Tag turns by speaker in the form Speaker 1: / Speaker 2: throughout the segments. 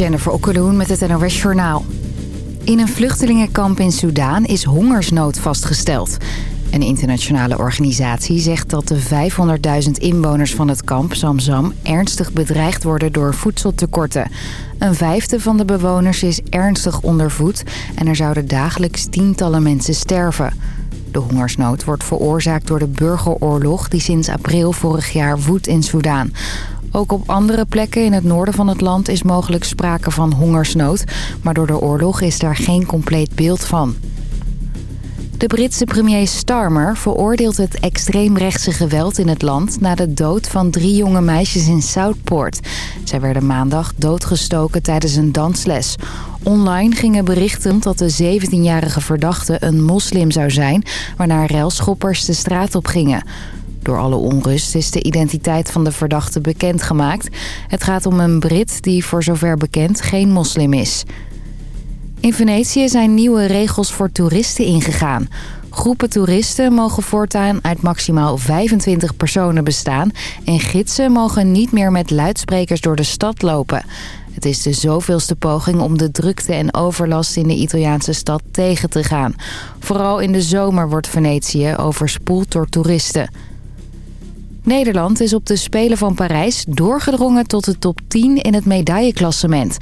Speaker 1: Jennifer Okkeloen met het NOS Journaal. In een vluchtelingenkamp in Soedan is hongersnood vastgesteld. Een internationale organisatie zegt dat de 500.000 inwoners van het kamp Zamzam... ernstig bedreigd worden door voedseltekorten. Een vijfde van de bewoners is ernstig ondervoed... en er zouden dagelijks tientallen mensen sterven. De hongersnood wordt veroorzaakt door de burgeroorlog... die sinds april vorig jaar woedt in Soedan. Ook op andere plekken in het noorden van het land is mogelijk sprake van hongersnood... maar door de oorlog is daar geen compleet beeld van. De Britse premier Starmer veroordeelt het extreemrechtse geweld in het land... na de dood van drie jonge meisjes in Southport. Zij werden maandag doodgestoken tijdens een dansles. Online gingen berichten dat de 17-jarige verdachte een moslim zou zijn... waarna relschoppers de straat op gingen... Door alle onrust is de identiteit van de verdachte bekendgemaakt. Het gaat om een Brit die voor zover bekend geen moslim is. In Venetië zijn nieuwe regels voor toeristen ingegaan. Groepen toeristen mogen voortaan uit maximaal 25 personen bestaan... en gidsen mogen niet meer met luidsprekers door de stad lopen. Het is de zoveelste poging om de drukte en overlast in de Italiaanse stad tegen te gaan. Vooral in de zomer wordt Venetië overspoeld door toeristen. Nederland is op de Spelen van Parijs doorgedrongen tot de top 10 in het medailleklassement.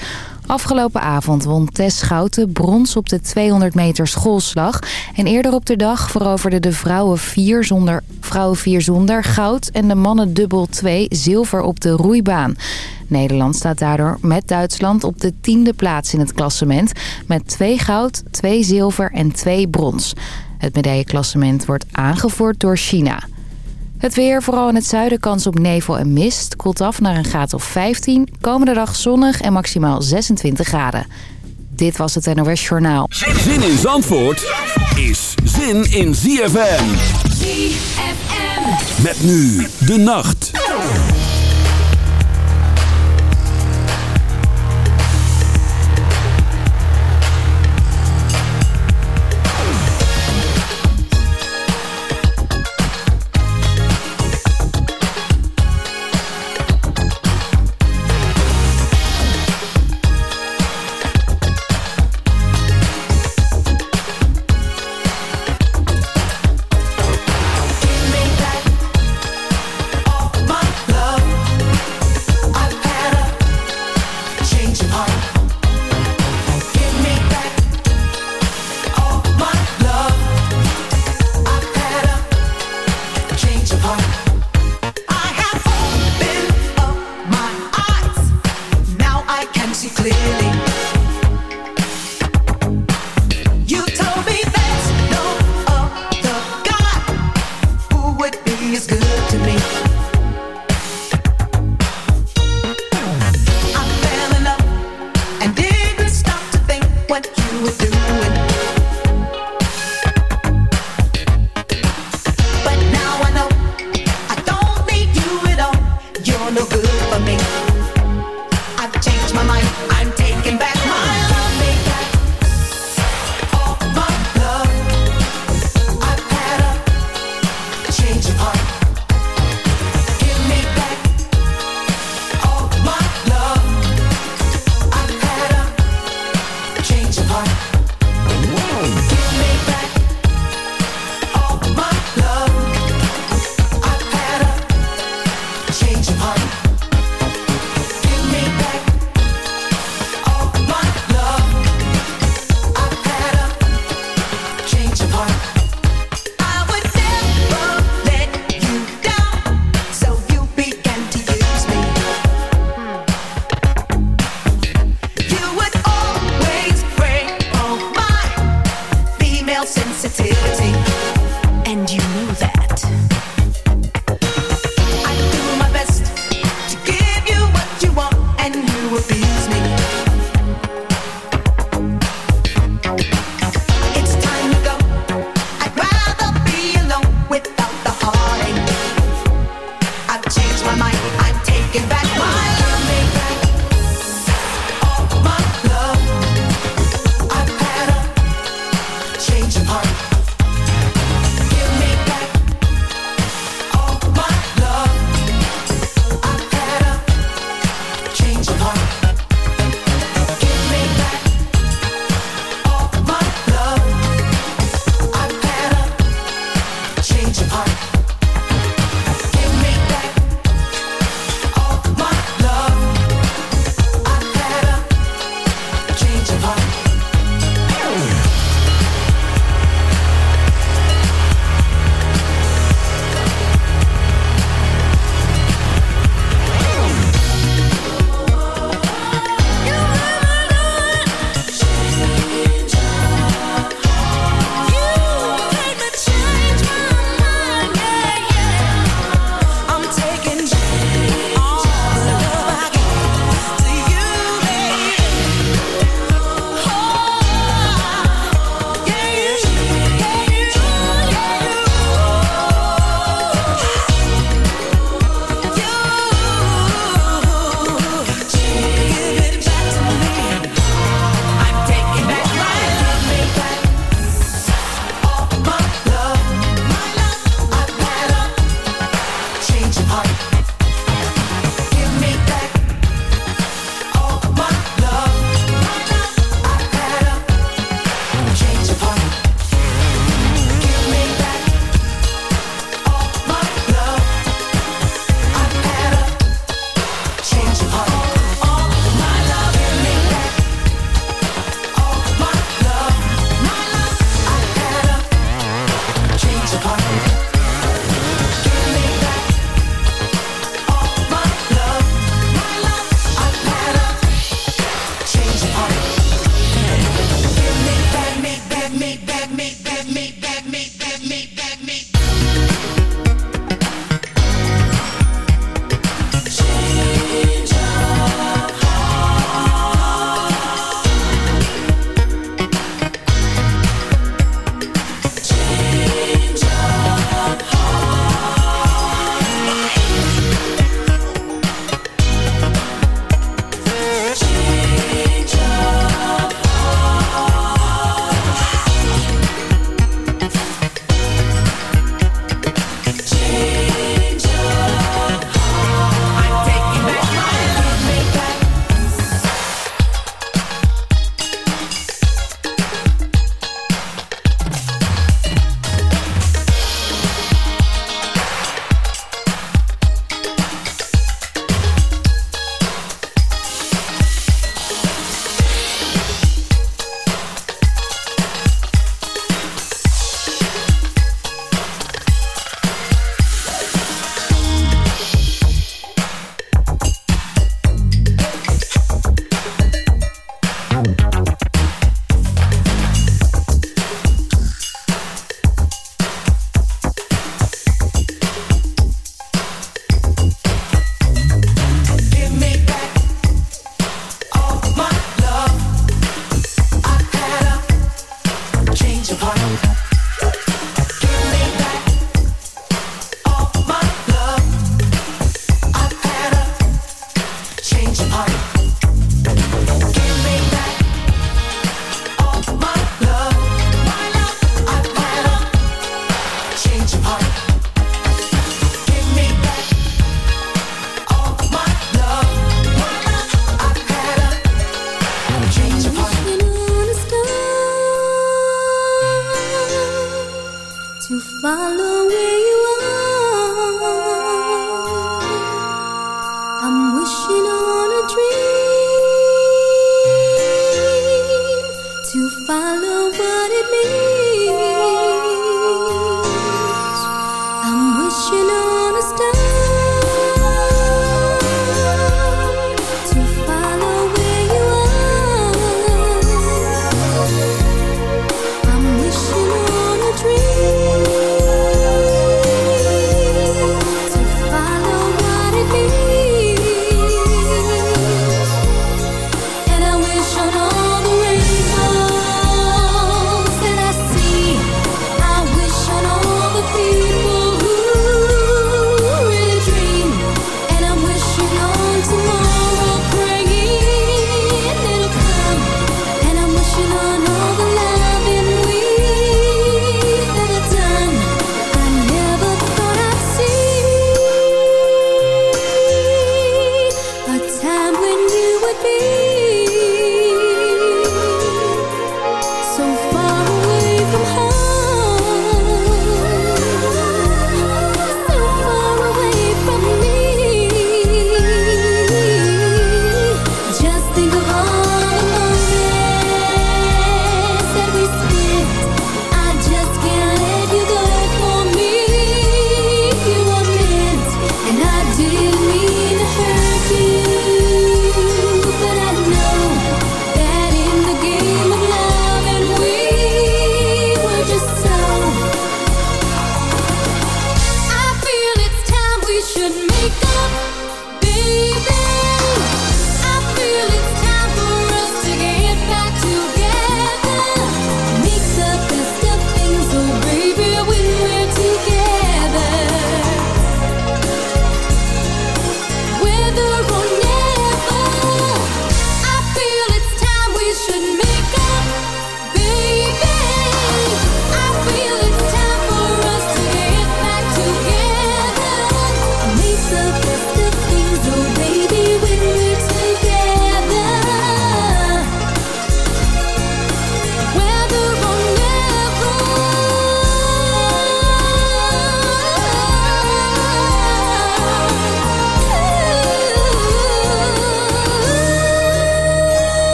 Speaker 1: Afgelopen avond won Tess Schouten brons op de 200 meter schoolslag. En eerder op de dag veroverden de vrouwen 4 zonder, vrouwen 4 zonder goud... en de mannen dubbel 2 zilver op de roeibaan. Nederland staat daardoor met Duitsland op de tiende plaats in het klassement... met 2 goud, 2 zilver en 2 brons. Het medailleklassement wordt aangevoerd door China... Het weer, vooral in het zuiden, kans op nevel en mist. Koelt af naar een graad of 15. Komende dag zonnig en maximaal 26 graden. Dit was het NOS Journaal.
Speaker 2: Zin in Zandvoort is zin in ZFM.
Speaker 3: ZFM.
Speaker 2: Met nu de nacht.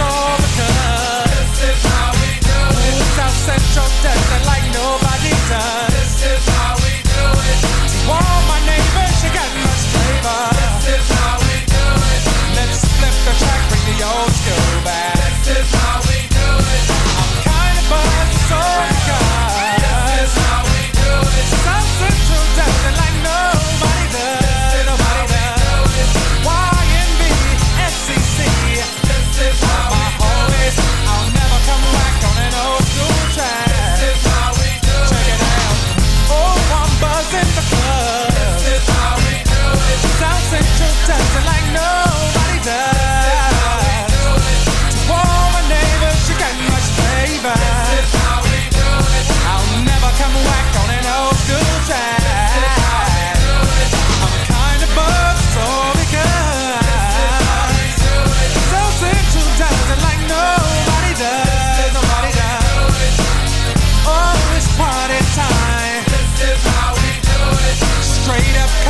Speaker 3: this is how we do it. South Central like nobody does. This is how we do it. All my neighbors, you got. This is how we do it. Let's flip the track, bring the old school. straight up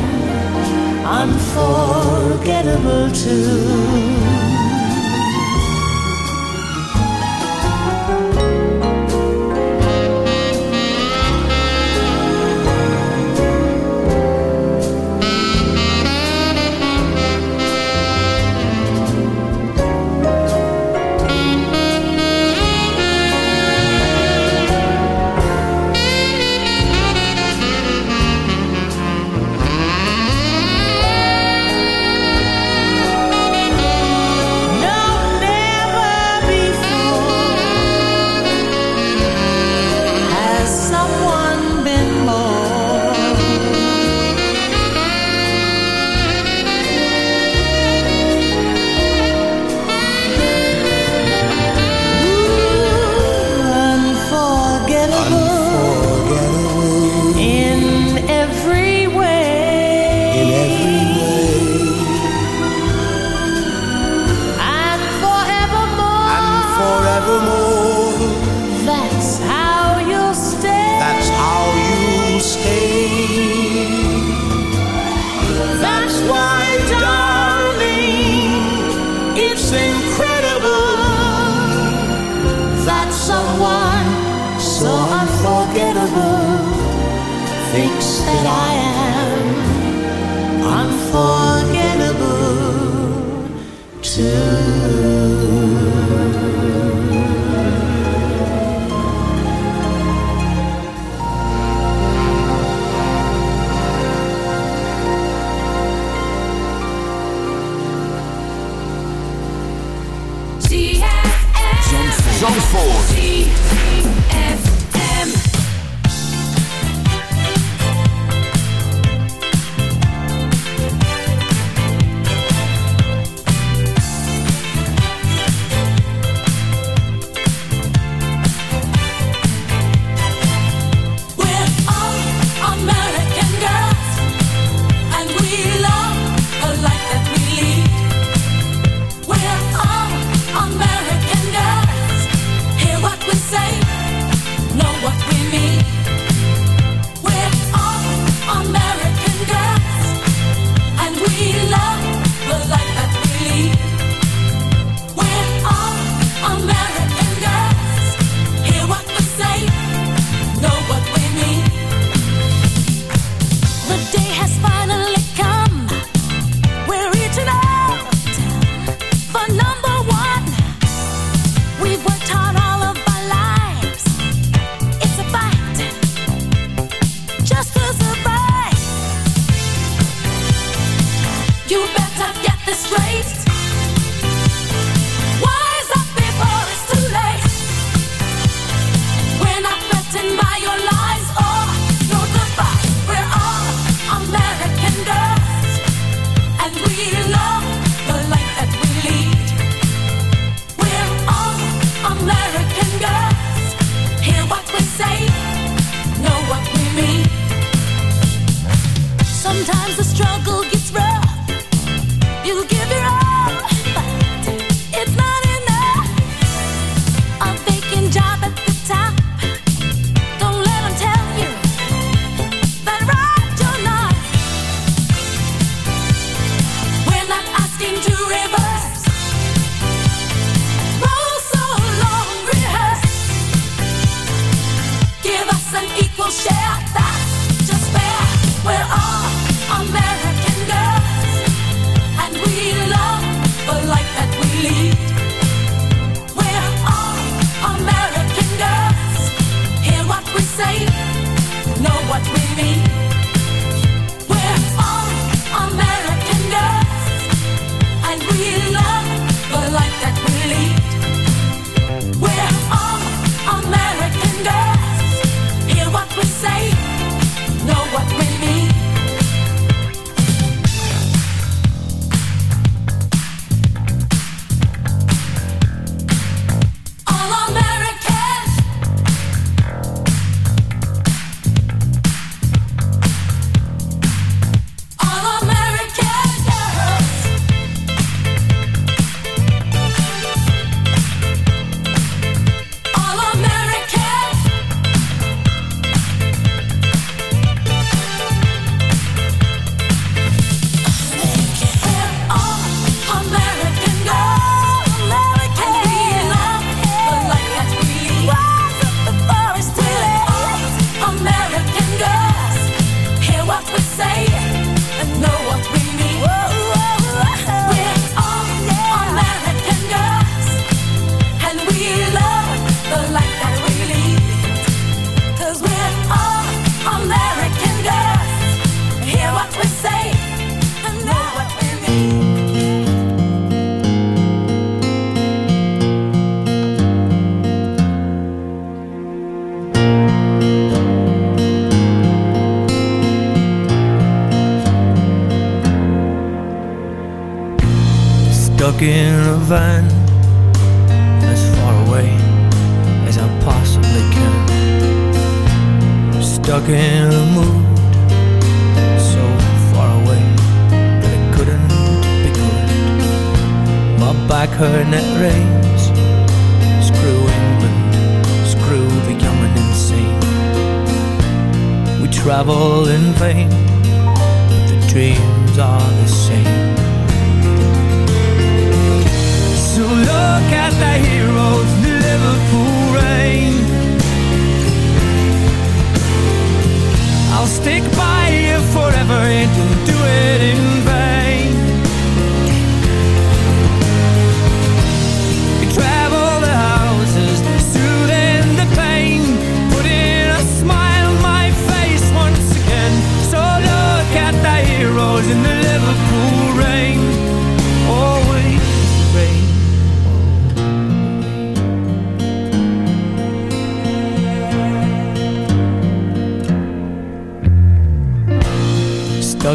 Speaker 4: unforgettable too.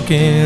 Speaker 5: looking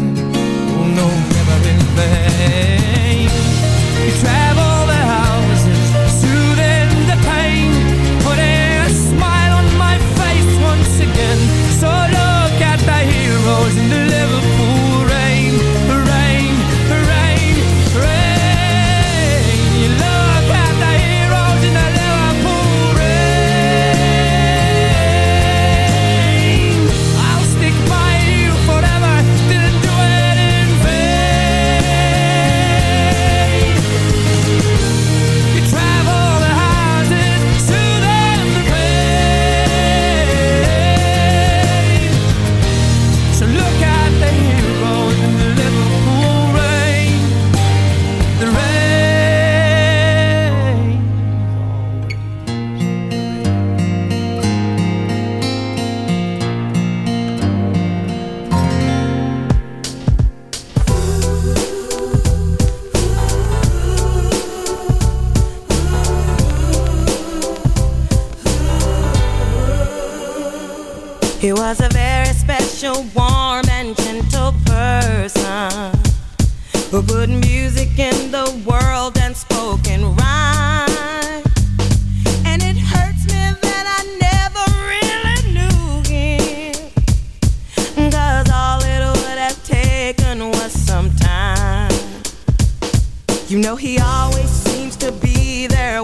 Speaker 6: taken was some time. You know he always seems to be there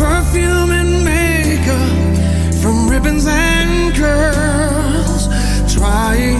Speaker 7: Perfume and makeup, from ribbons and curls. Trying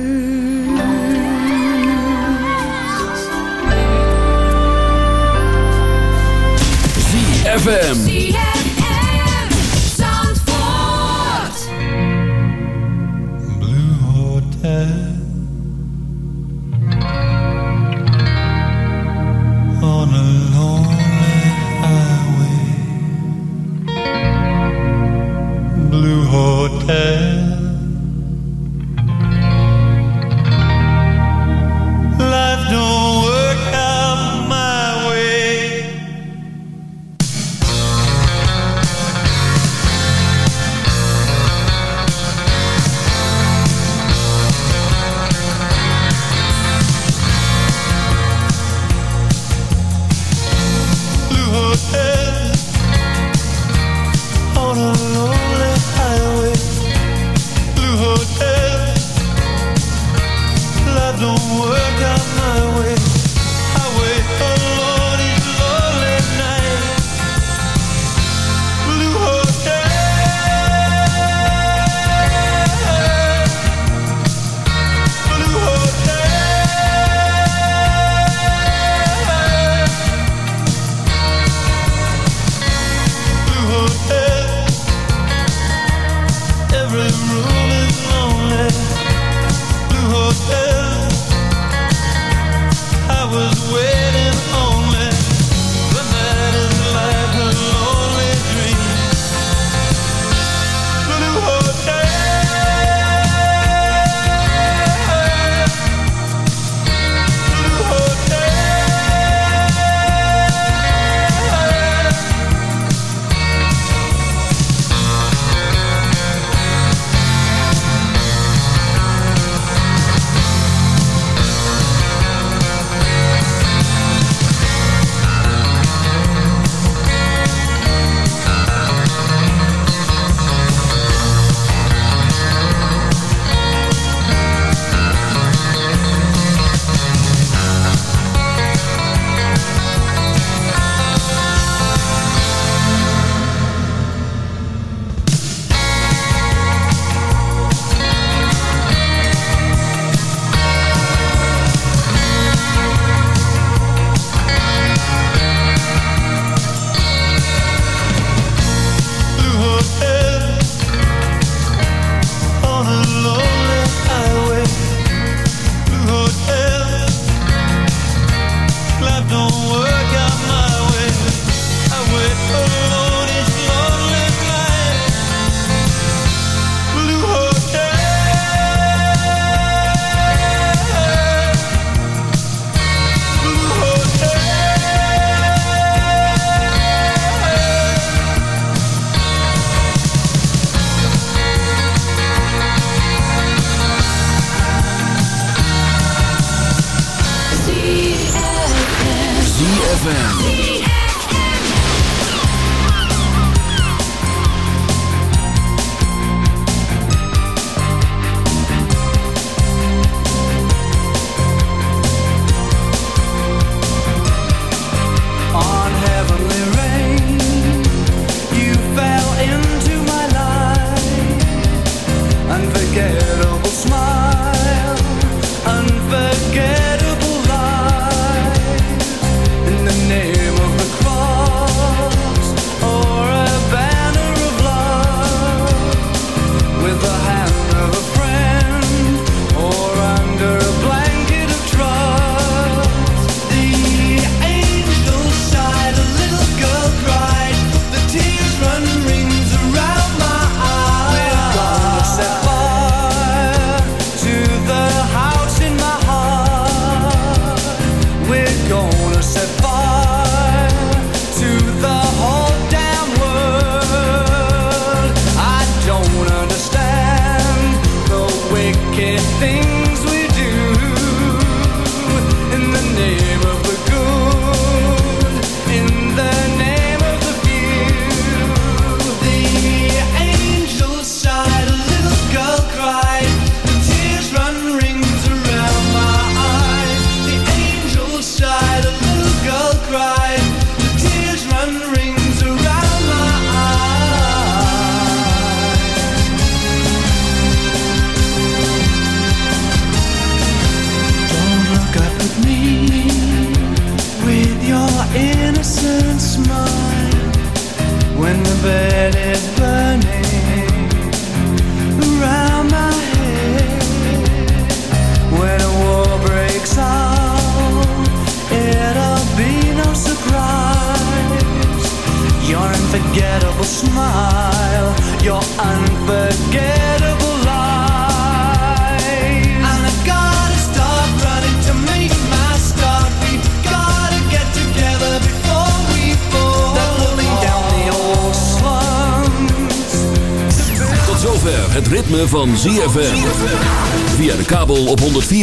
Speaker 2: ZFM.